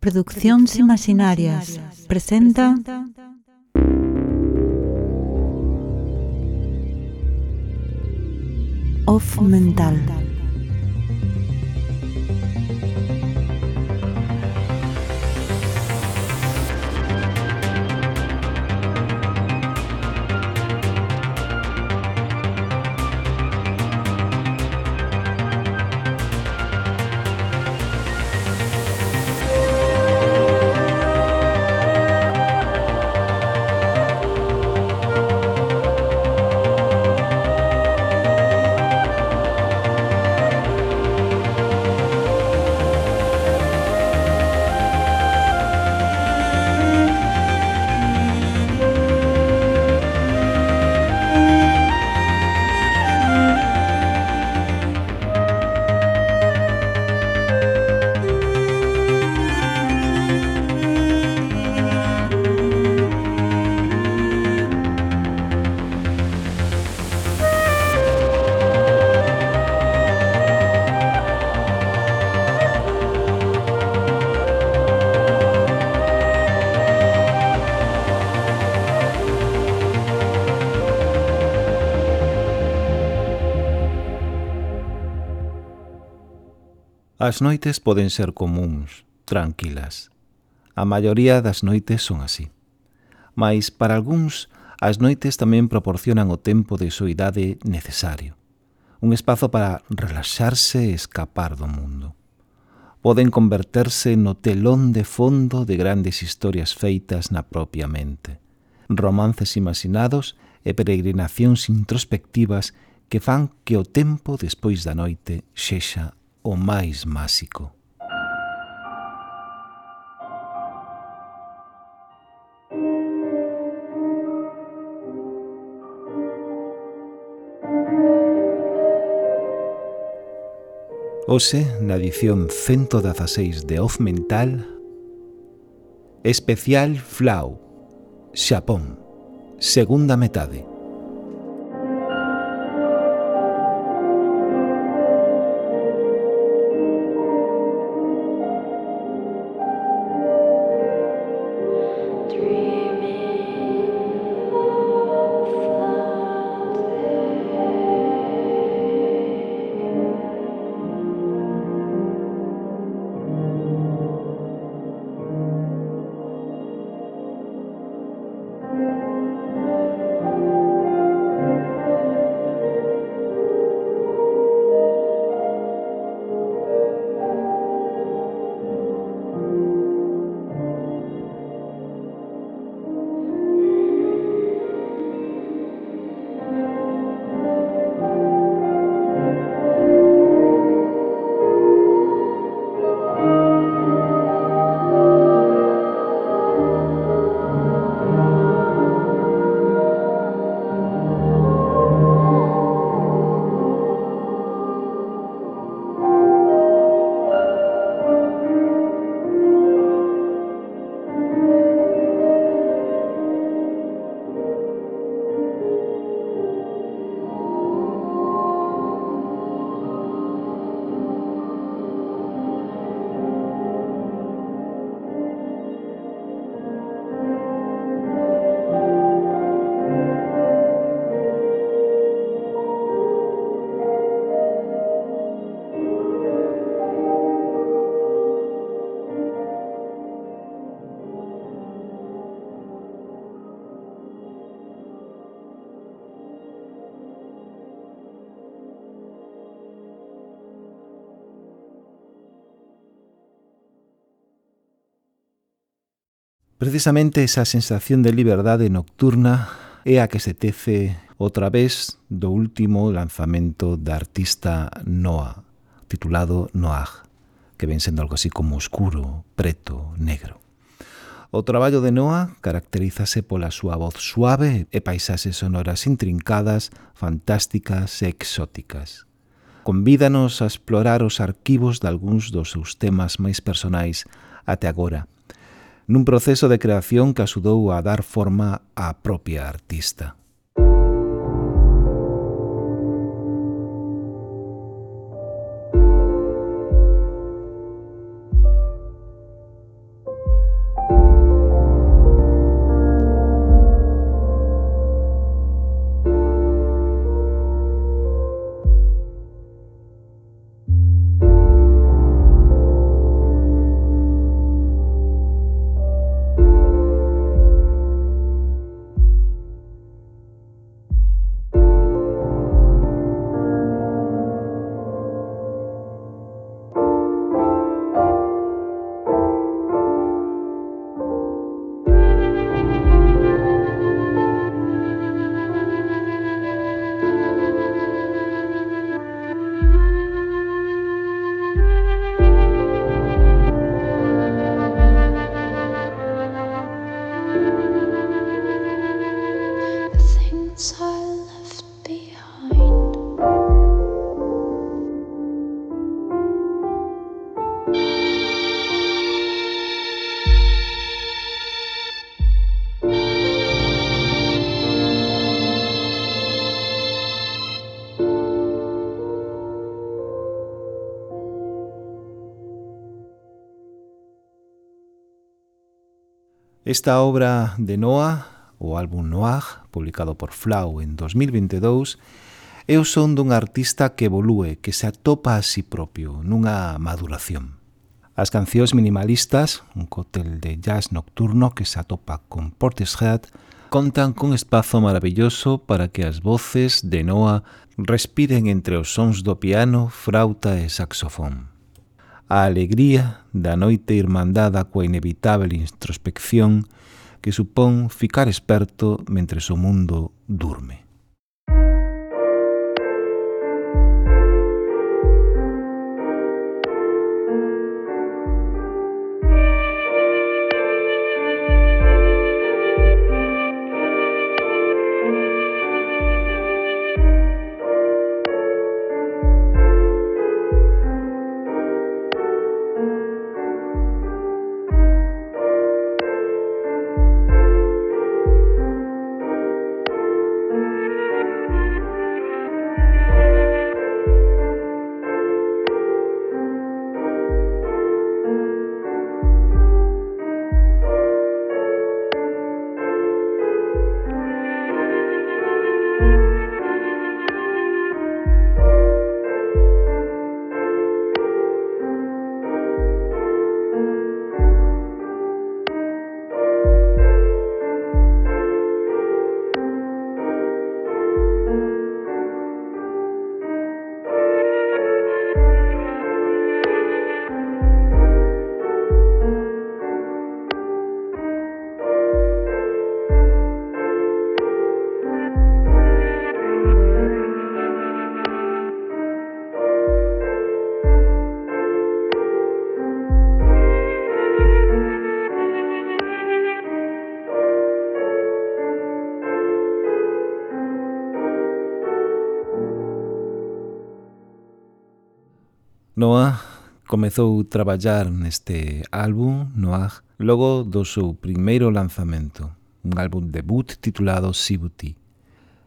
Produccións Imaginarias presenta Off Mental. As noites poden ser comuns, tranquilas. A maioría das noites son así. Mas para algúns as noites tamén proporcionan o tempo de soidade necesario, un espazo para relaxarse e escapar do mundo. Poden converterse no telón de fondo de grandes historias feitas na propia mente, romances imaginados e peregrinacións introspectivas que fan que o tempo despois da noite sexa o máis máxico. Ose, na edición 116 de Off Mental, especial Flau, Xapón, segunda metade. Precisamente esa sensación de liberdade nocturna é a que se tece outra vez do último lanzamento da artista Noa, titulado Noah, que ven sendo algo así como oscuro, preto, negro. O traballo de Noa caracterízase pola súa voz suave e paisaxes sonoras intrincadas, fantásticas e exóticas. Convídanos a explorar os arquivos de algúns dos seus temas máis personais até agora, nun proceso de creación que axudou a dar forma á propia artista. Esta obra de Noah, o álbum Noah, publicado por Flau en 2022, é o son dun artista que evolúe, que se atopa a si propio, nunha maduración. As cancións minimalistas, un cóctel de jazz nocturno que se atopa con Portishead, contan cun espazo maravilloso para que as voces de Noah respiren entre os sons do piano, frauta e saxofón a alegría da noite irmandada coa inevitable introspección que supón ficar experto mentre o mundo durme. Noah comezou a traballar neste álbum, Noah, logo do seu primeiro lanzamento, un álbum debut titulado Sibuti.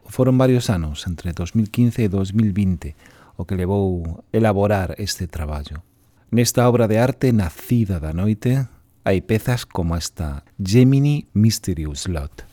Foron varios anos, entre 2015 e 2020, o que levou elaborar este traballo. Nesta obra de arte nacida da noite, hai pezas como esta Gemini Mysterious Lot.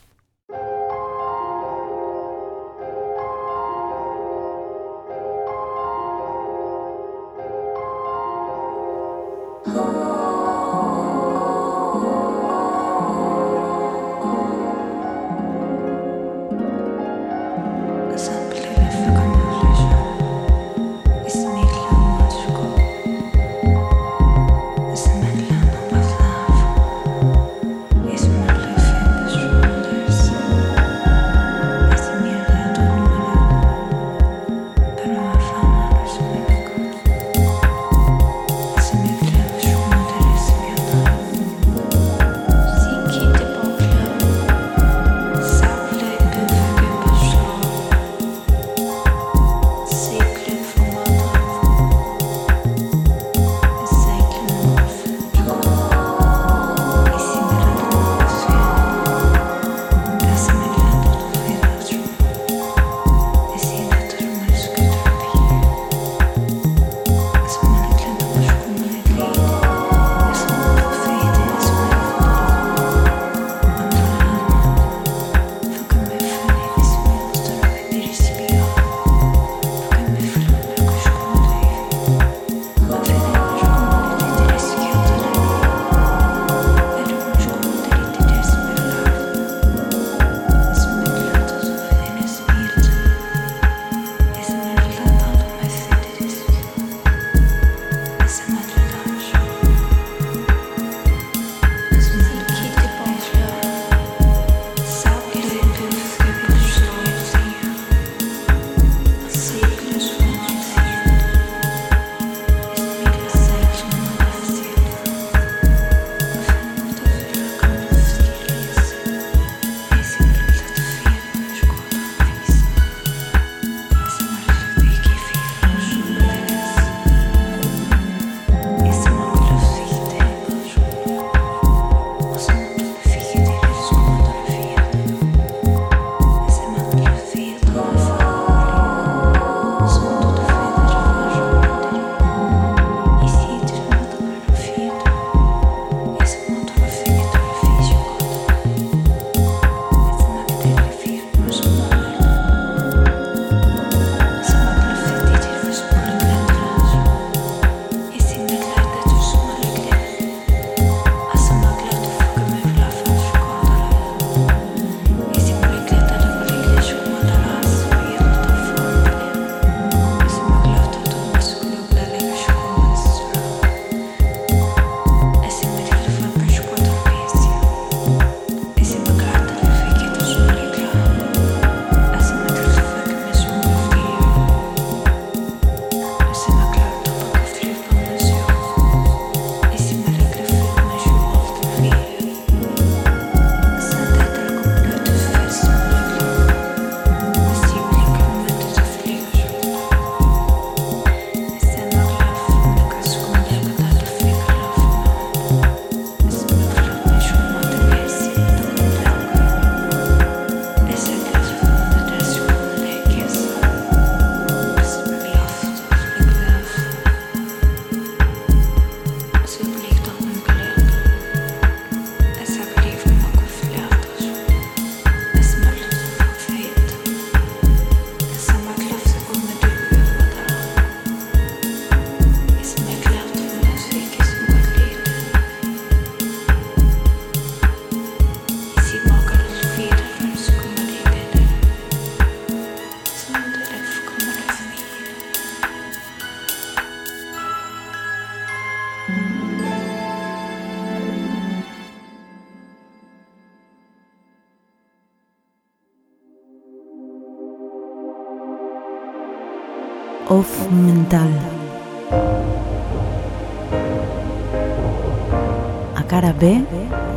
B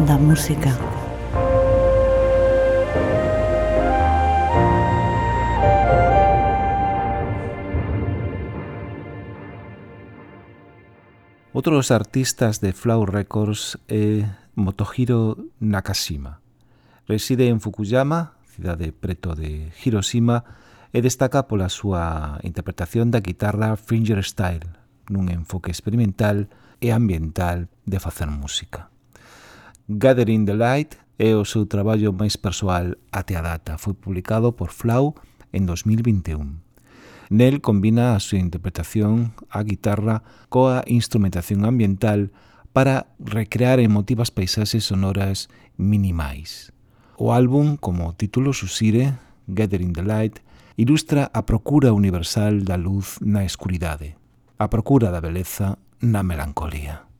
da música. Outros artistas de Flow Records é Motohiro Nakashima. Reside en Fukuyama, cidade preto de Hiroshima, e destaca pola súa interpretación da guitarra Fingerstyle, nun enfoque experimental e ambiental de facer música. Gathering the Light é o seu traballo máis persoal até a data. Foi publicado por Flau en 2021. Nel combina a súa interpretación á guitarra coa instrumentación ambiental para recrear emotivas paisaxes sonoras minimais. O álbum, como o título susire, Gathering the Light, ilustra a procura universal da luz na escuridade, a procura da beleza na melancolía.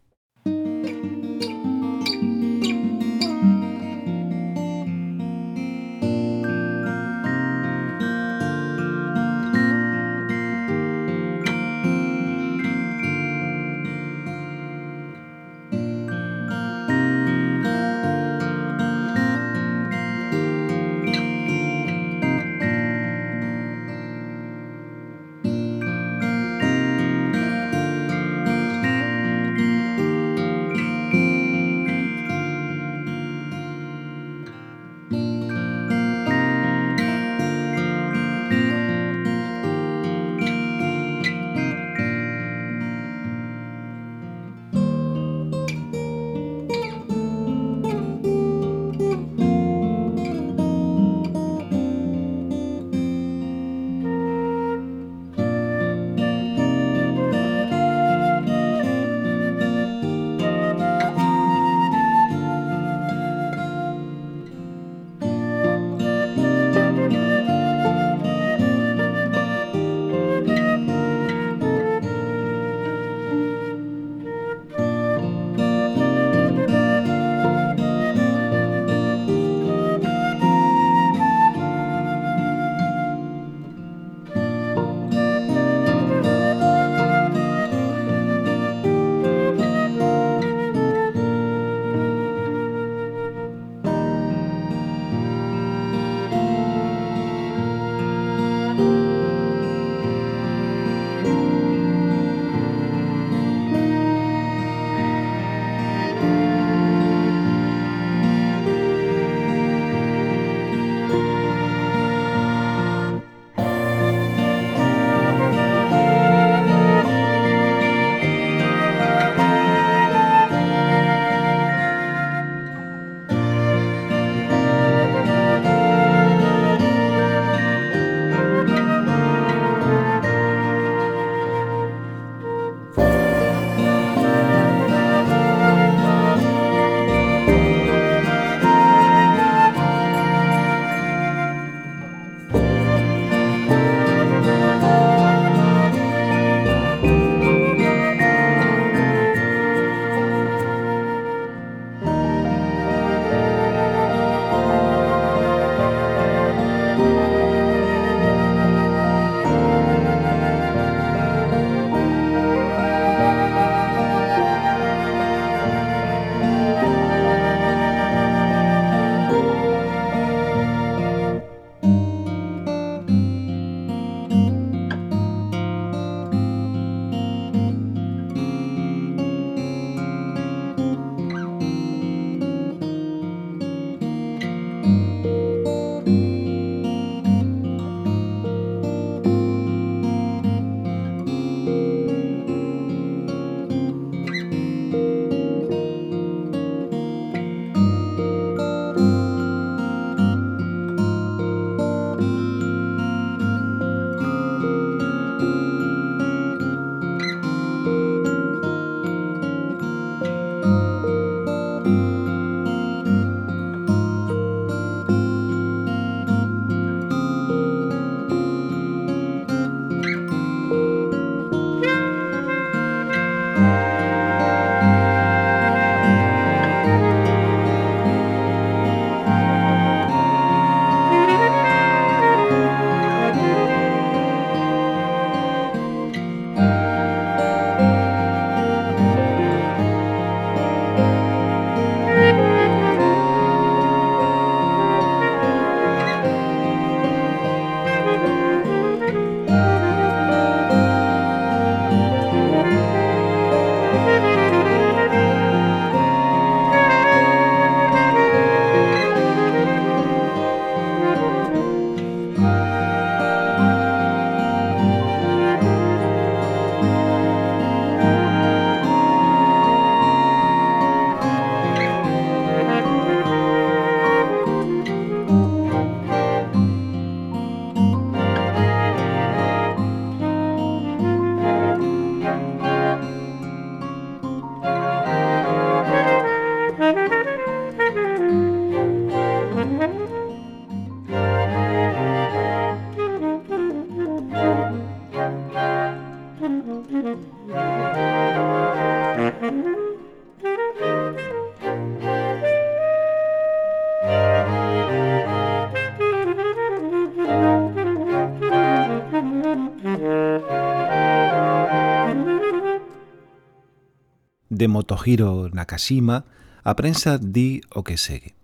de Motohiro Nakashima, a prensa di o que segue.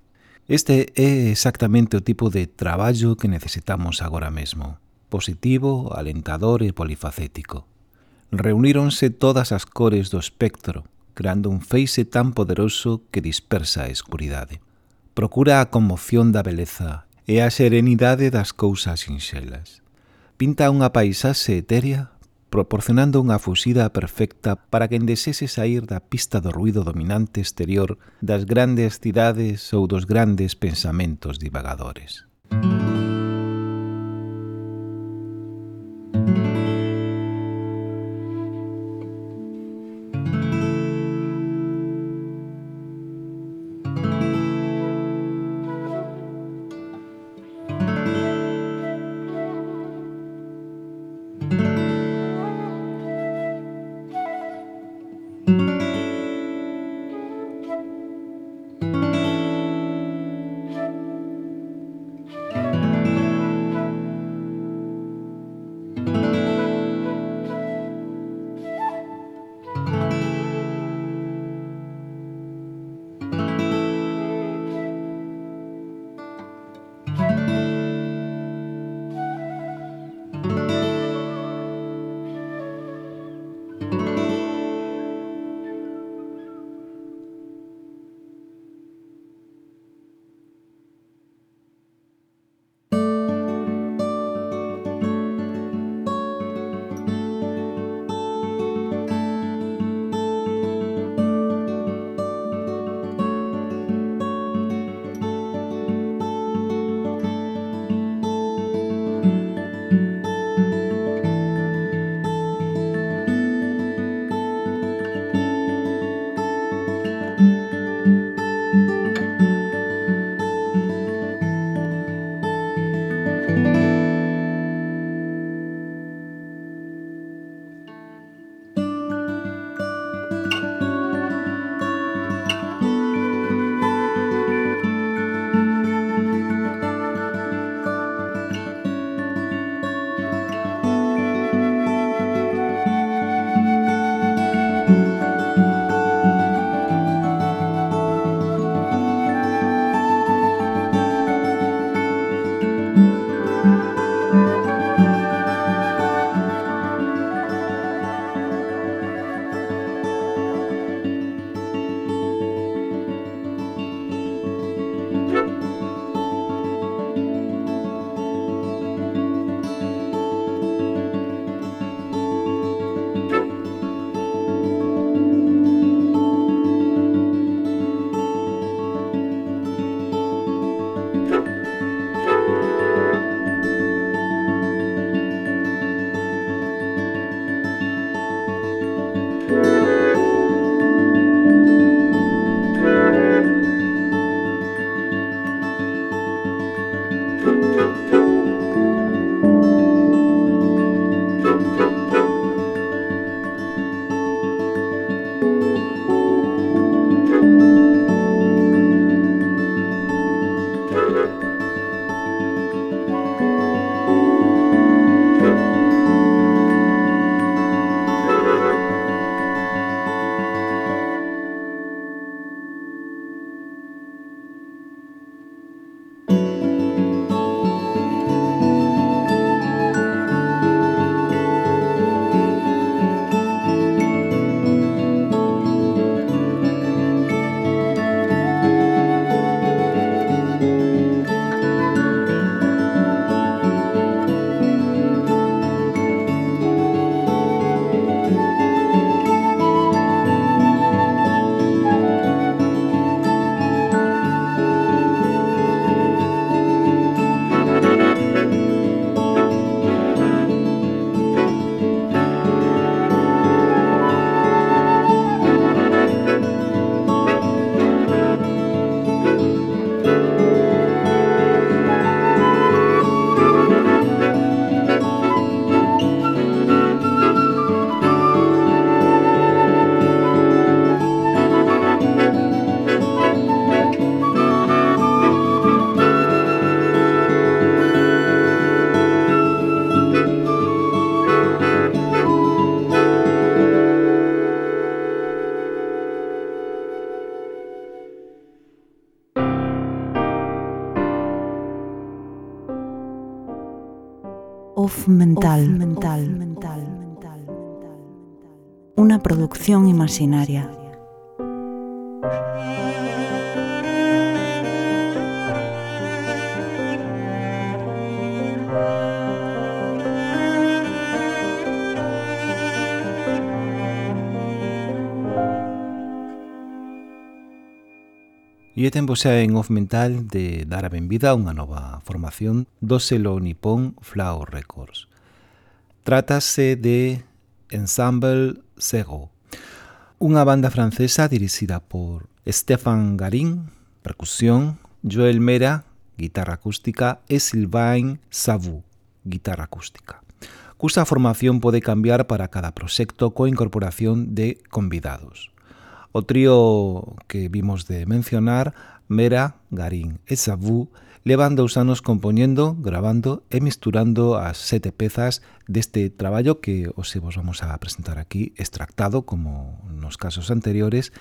Este é exactamente o tipo de traballo que necesitamos agora mesmo, positivo, alentador e polifacético. Reuníronse todas as cores do espectro, creando un feixe tan poderoso que dispersa a escuridade. Procura a conmoción da beleza e a serenidade das cousas sinxelas. Pinta unha paisaxe etérea proporcionando unha fuxida perfecta para quen desese sair da pista do ruido dominante exterior das grandes cidades ou dos grandes pensamentos divagadores. Off Mental. Mental. Una producción imaginaria. E é tempo xa en off mental de dar a benvida a unha nova formación do selo nipón Flower Records. Trátase de Ensemble Sego, unha banda francesa dirixida por Stefan Garin, percusión, Joel Mera, guitarra acústica e Sylvain Savou, guitarra acústica cusa formación pode cambiar para cada proxecto coa incorporación de convidados. O trío que vimos de mencionar, Mera, Garín e Sabú, levan dous anos compoñendo, grabando e misturando as sete pezas deste traballo que os vos vamos a presentar aquí, extractado, como nos casos anteriores,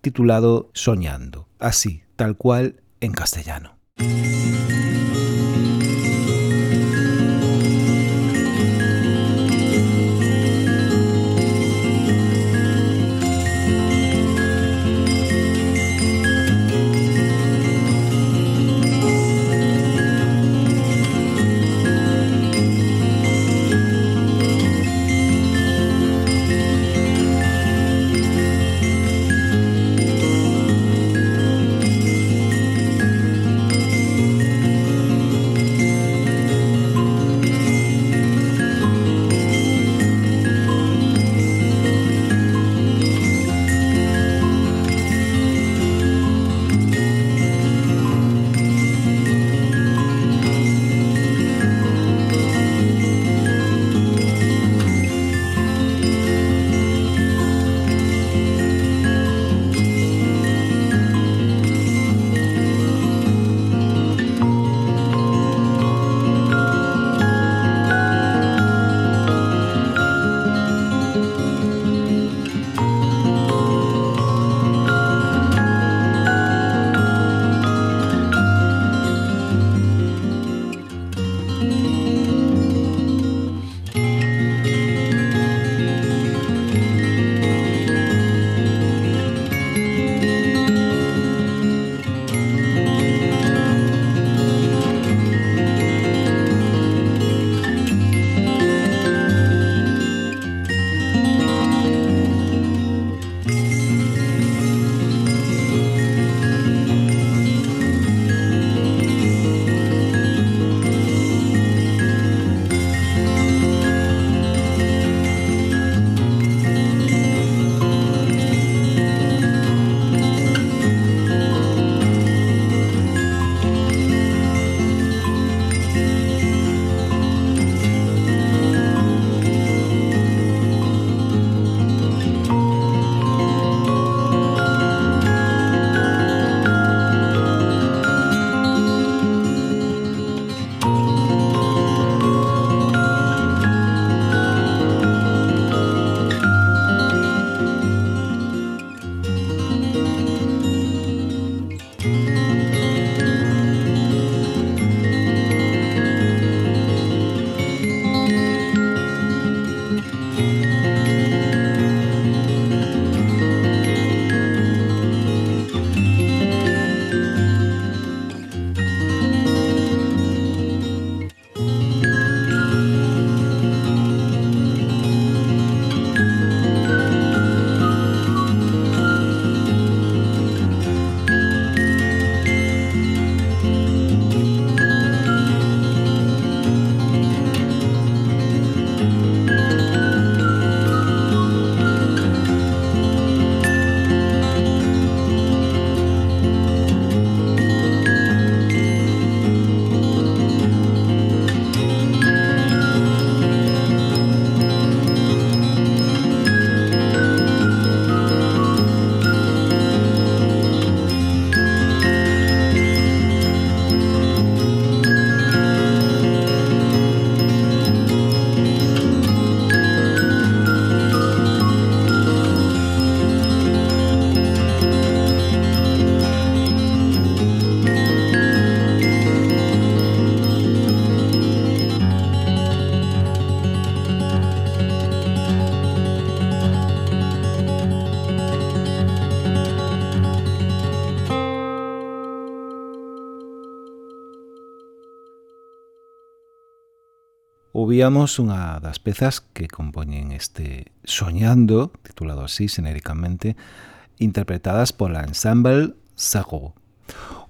titulado Soñando, así, tal cual, en castellano. Música oíamos unha das pezas que compoñen este Soñando, titulado así xenéricamente, interpretadas pola Ensemble Sago.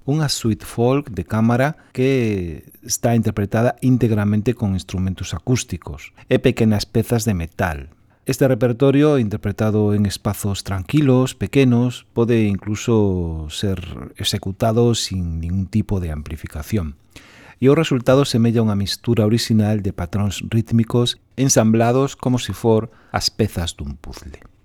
Unha suite folk de cámara que está interpretada íntegramente con instrumentos acústicos e pequenas pezas de metal, Este repertorio, interpretado en espazos tranquilos, pequenos, pode incluso ser executado sin ningún tipo de amplificación e o resultado semella unha mistura orixinal de patróns rítmicos ensamblados como se for as pezas dun puzzle.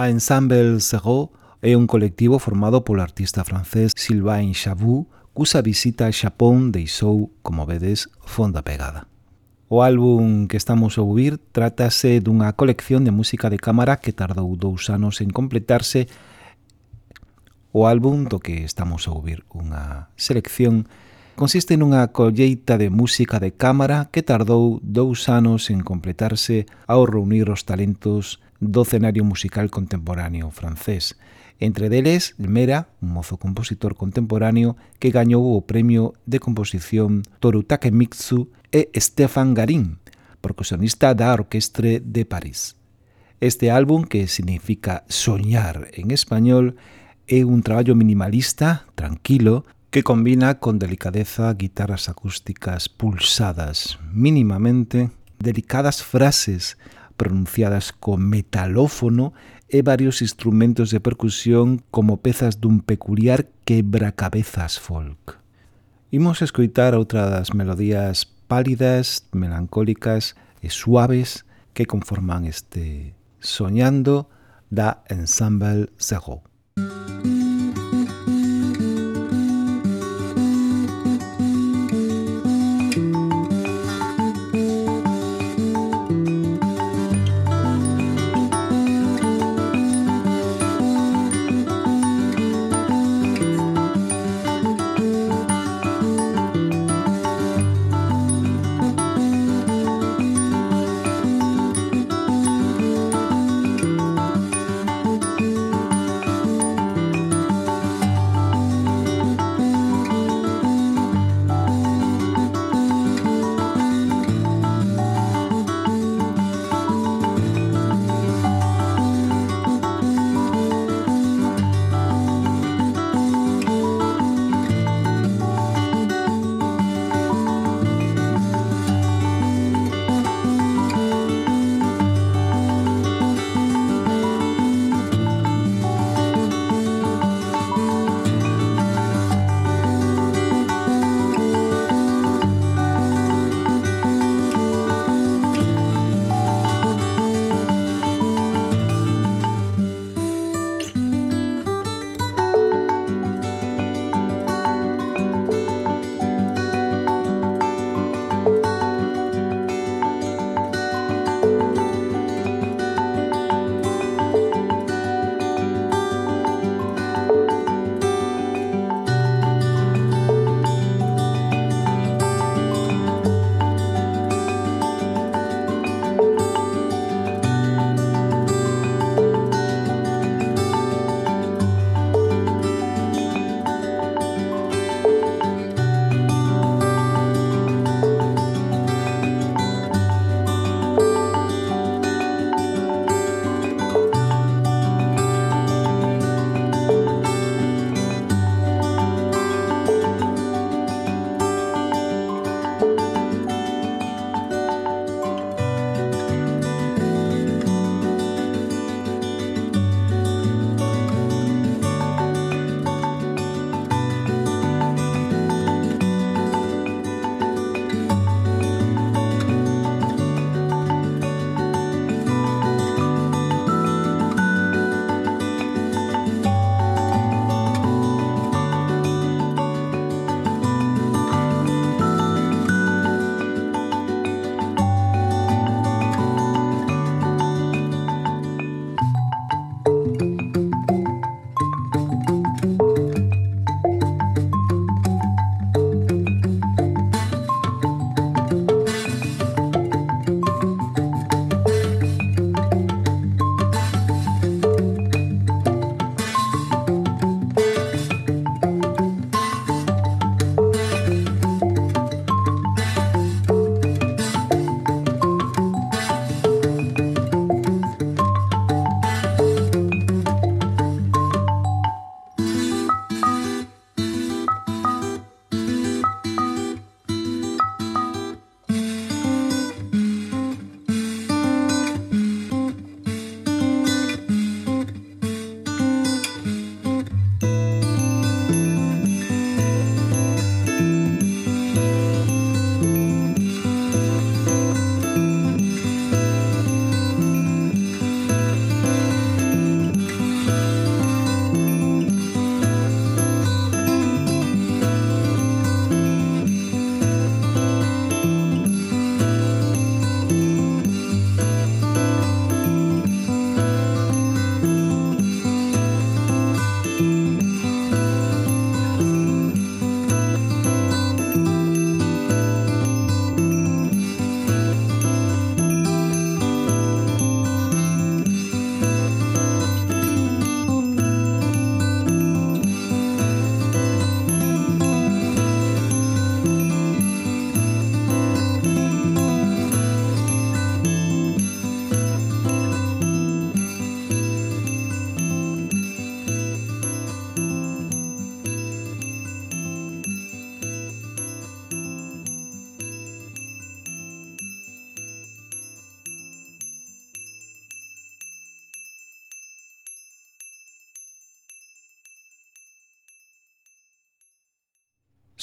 A Ensemble Serrault é un colectivo formado polo artista francés Sylvain Chabou, cusa visita a Xapón deixou, como vedes, fonda pegada. O álbum que estamos a ouvir trátase dunha colección de música de cámara que tardou dous anos en completarse o álbum do que estamos a ouvir unha selección consiste nunha colleita de música de cámara que tardou dous anos en completarse ao reunir os talentos do cenario musical contemporáneo francés. Entre deles, Mera, un mozo compositor contemporáneo que gañou o premio de composición Torutake Mitsu e Stefan Garin, percusionista da Orquestre de París. Este álbum, que significa soñar en español, é un traballo minimalista, tranquilo, que combina con delicadeza guitarras acústicas pulsadas mínimamente, delicadas frases pronunciadas co metalófono e varios instrumentos de percusión como pezas dun peculiar quebracabezas folk. Imos escoitar outra das melodías pálidas, melancólicas e suaves que conforman este Soñando da Ensemble Zero.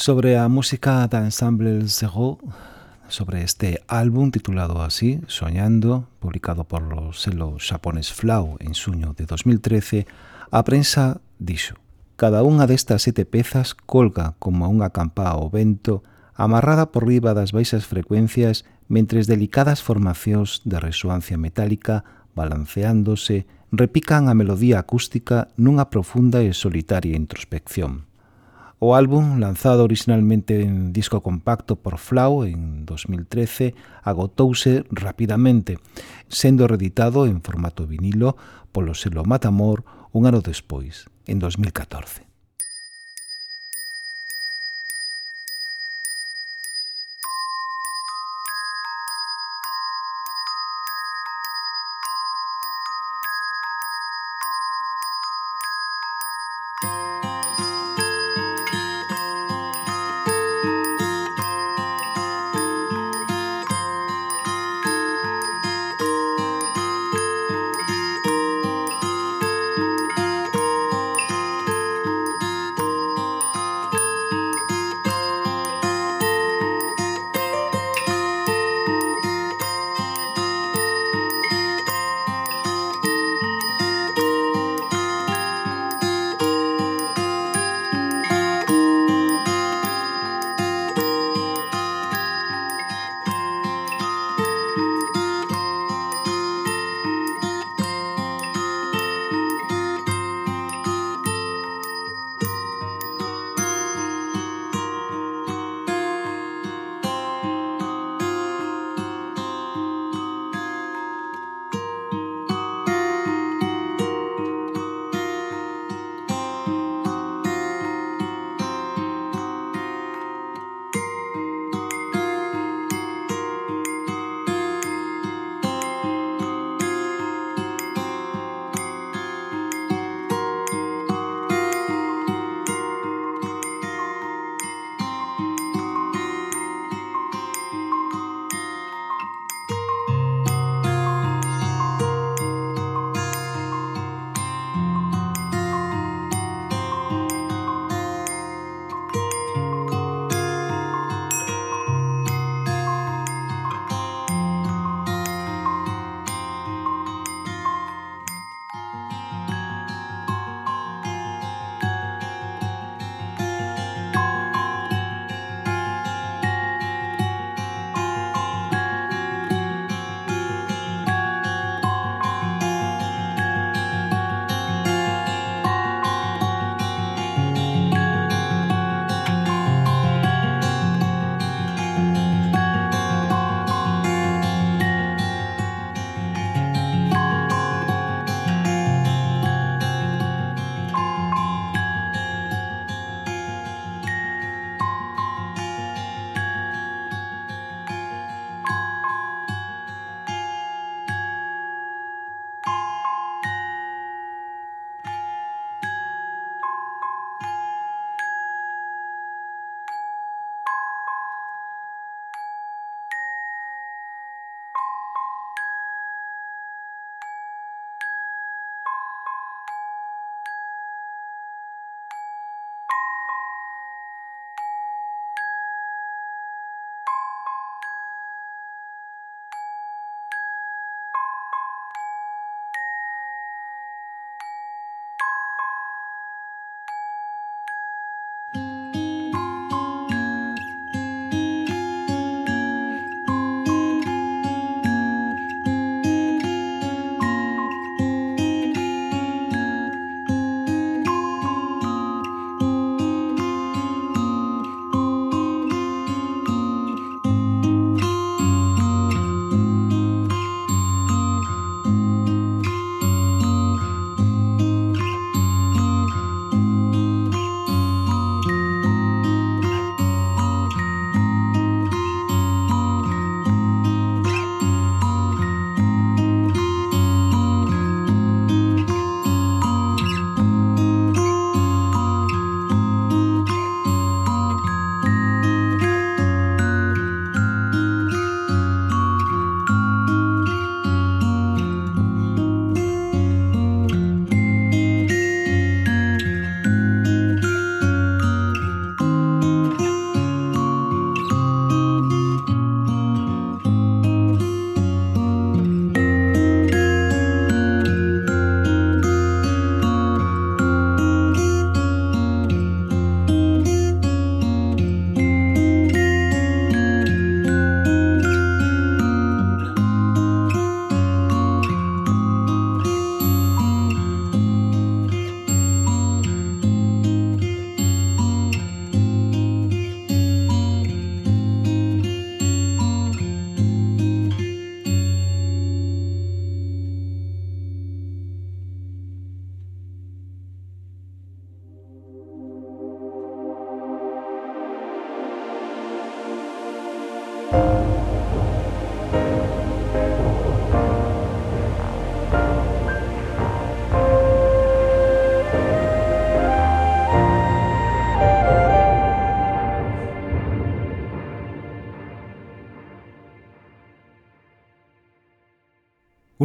sobre a música da Ensemble Zero, sobre este álbum titulado así, Soñando, publicado por o selo xapones Flau en suño de 2013, a prensa dixo Cada unha destas sete pezas colga como unha campá ao vento amarrada por riba das baixas frecuencias mentres delicadas formacións de resoancia metálica balanceándose repican a melodía acústica nunha profunda e solitaria introspección. O álbum, lanzado originalmente en disco compacto por Flau en 2013, agotouse rapidamente, sendo reeditado en formato vinilo polo selo Matamor un ano despois, en 2014.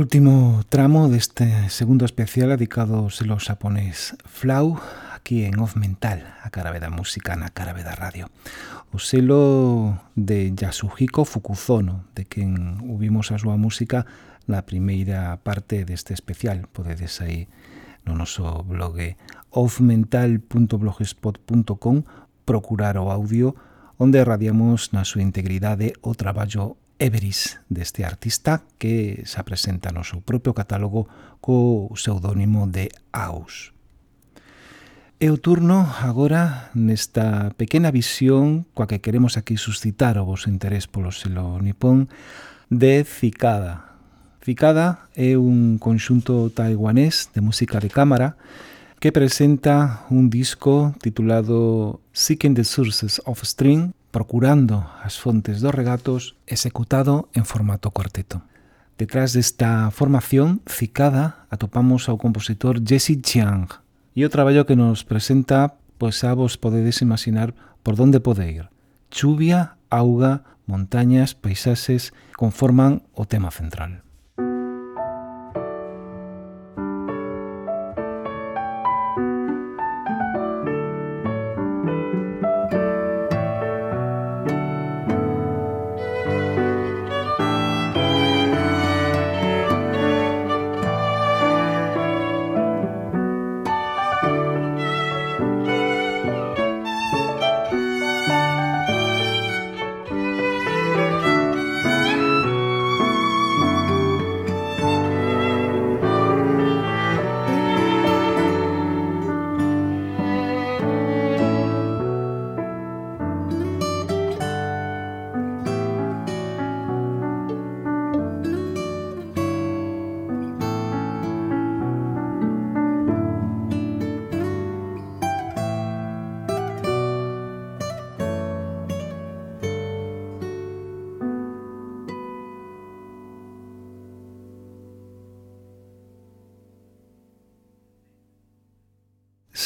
Último tramo deste segundo especial dedicado ao selo xaponés Flau, aquí en Off Mental, a cara da música na cara da radio. O selo de Yasuhiko Fukuzono, de quen ubimos a súa música na primeira parte deste especial. Podedes aí no noso blog offmental.blogspot.com procurar o audio onde radiamos na súa integridade o traballo Everis deste artista que se presenta no seu propio catálogo co pseudónimo de Aus. E o turno agora nesta pequena visión coa que queremos aquí suscitar o vos interés polo selo nipón de Cicada. Cicada é un conxunto taiwanés de música de cámara que presenta un disco titulado Seeking the Sources of String procurando as fontes dos regatos, executado en formato cuarteto. Detrás desta formación cicada atopamos ao compositor Jesse Chiang e o traballo que nos presenta, pois xa vos podedes imaginar por onde pode ir. Chuvia, auga, montañas, paisaxes conforman o tema central.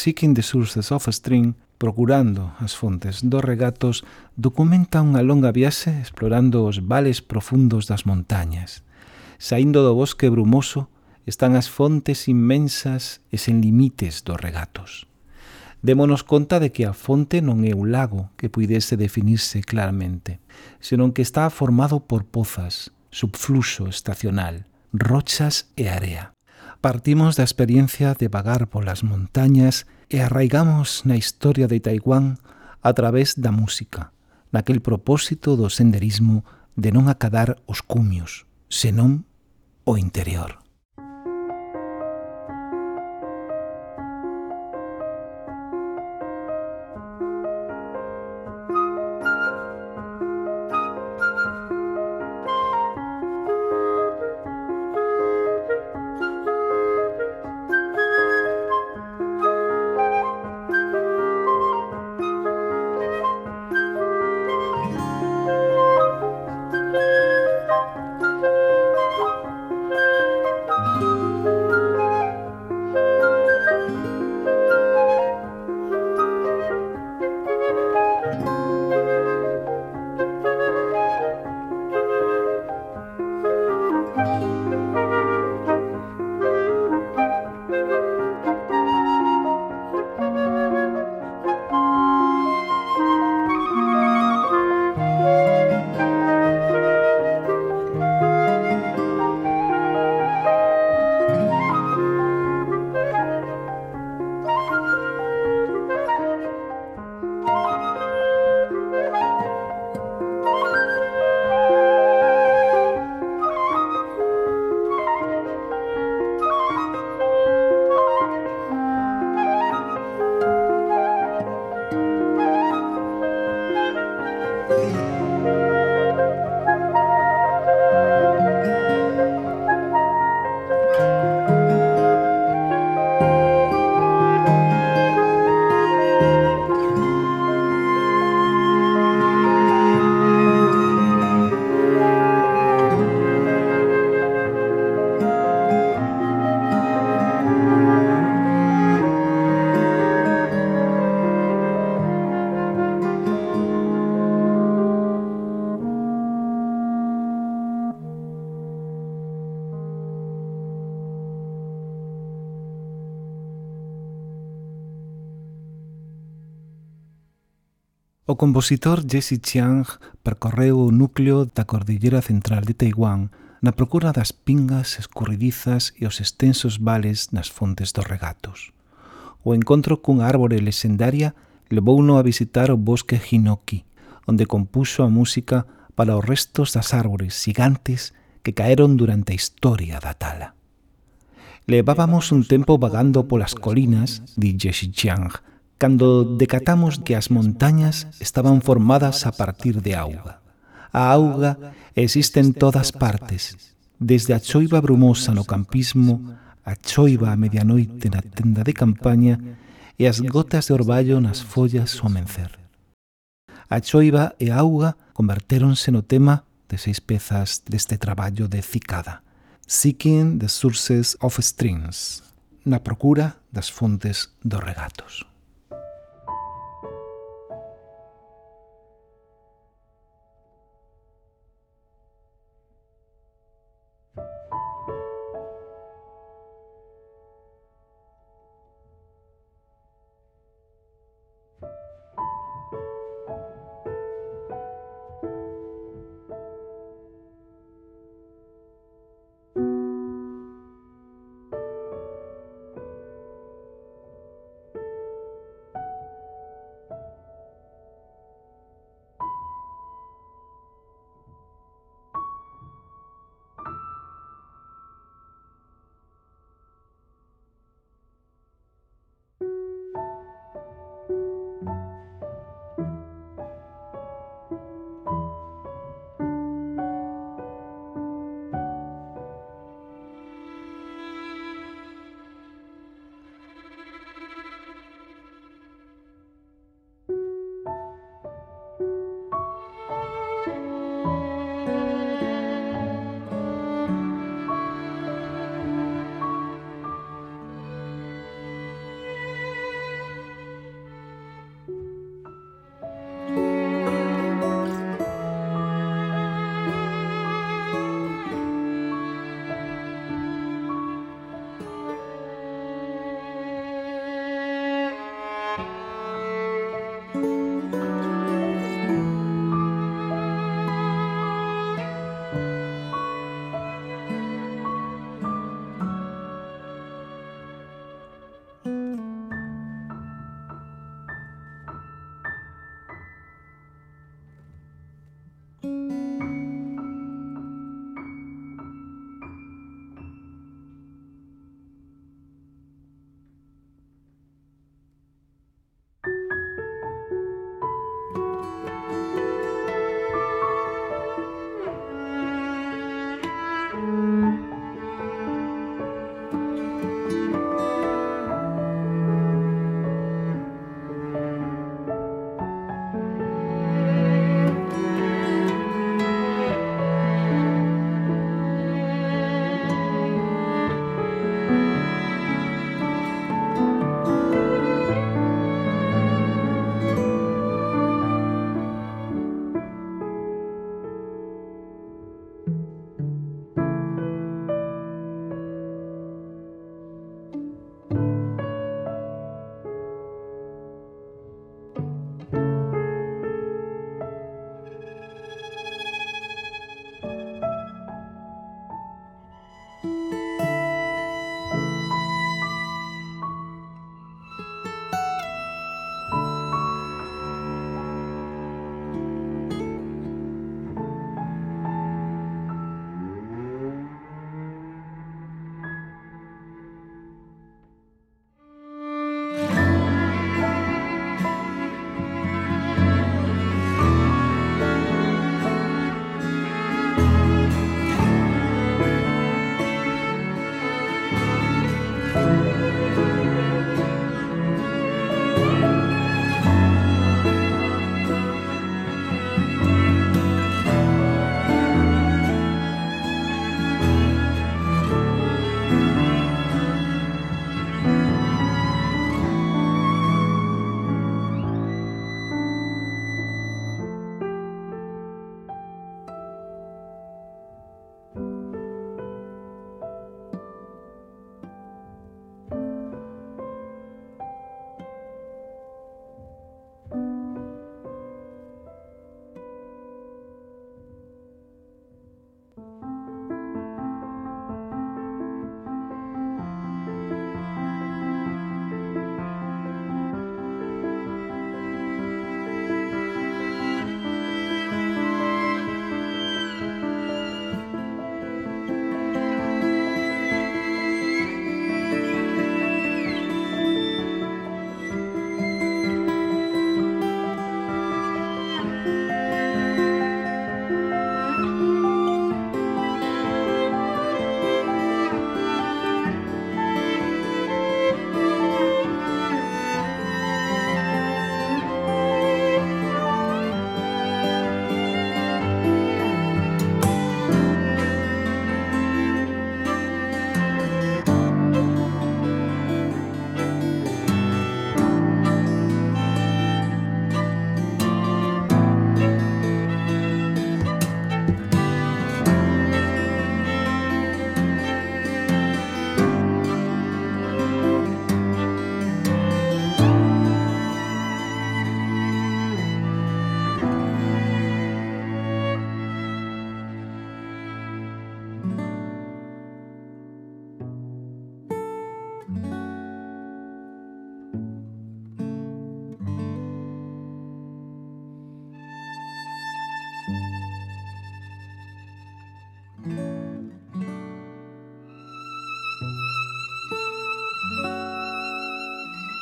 Seeking the Sources of a String, procurando as fontes dos regatos, documenta unha longa viaxe explorando os vales profundos das montañas. Saindo do bosque brumoso están as fontes inmensas e sen limites dos regatos. Démonos conta de que a fonte non é un lago que puidese definirse claramente, senón que está formado por pozas, subfluxo estacional, rochas e area. Partimos da experiencia de vagar polas montañas e arraigamos na historia de Taiwán a través da música, naquel propósito do senderismo de non acadar os cumios, senón o interior. O compositor Jesse Chiang percorreu o núcleo da Cordillera Central de Taiwán na procura das pingas escurridizas e os extensos vales nas fontes dos regatos. O encontro cunha árbore lesendaria levouno a visitar o bosque Hinoki, onde compuxo a música para os restos das árbores gigantes que caeron durante a historia da tala. Levábamos un tempo vagando polas colinas, di Jesse Chiang, cando decatamos que as montañas estaban formadas a partir de auga. A auga existe en todas partes, desde a choiva brumosa no campismo, a choiva a medianoite na tenda de campaña e as gotas de orballo nas follas ao amencer. A choiva e a auga convertéronse no tema de seis pezas deste traballo de Cicada, Seeking the Sources of Streams, na procura das fontes dos regatos.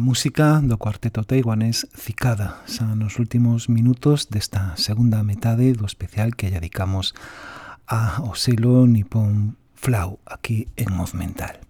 A música do cuarteto taiwanés Cicada xa nos últimos minutos desta segunda metade do especial que dedicamos a o selo nipón Flau aquí en Movimental.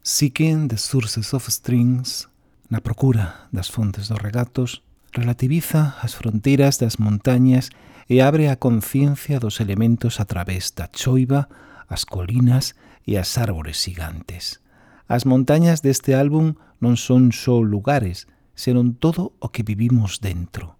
Seeking the Sources of Strings na procura das fontes dos regatos relativiza as fronteiras das montañas e abre a conciencia dos elementos a través da choiva, as colinas e as árbores gigantes As montañas deste álbum non son só lugares, senón todo o que vivimos dentro.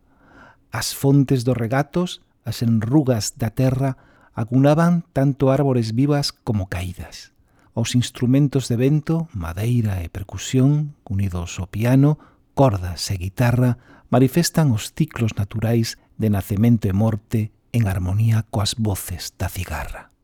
As fontes dos regatos, as enrugas da terra, acunaban tanto árbores vivas como caídas. Os instrumentos de vento, madeira e percusión, unidos ao piano, cordas e guitarra, manifestan os ciclos naturais de nacemento e morte en armonía coas voces da cigarra.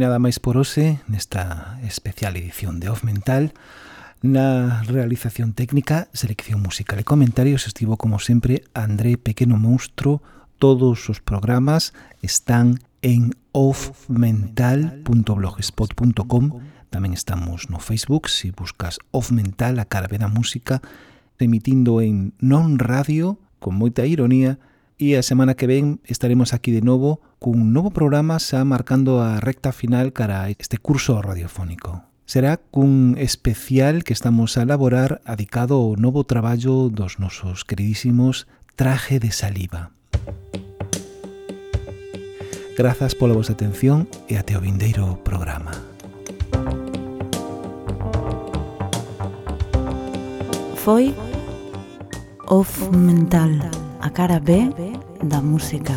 nada máis por hoxe nesta especial edición de Off Mental. Na realización técnica, selección musical e comentarios estivo como sempre André Pequeno Monstro. Todos os programas están en offmental.blogspot.com Tamén estamos no Facebook, se si buscas Off Mental, a cara da música, emitindo en non radio, con moita ironía, e a semana que ven estaremos aquí de novo cun novo programa xa marcando a recta final cara a este curso radiofónico. Será cun especial que estamos a elaborar adicado ao novo traballo dos nosos queridísimos Traje de Saliva. Grazas pola vosa atención e até o vindeiro programa. Foi Off Mental, a cara B da música.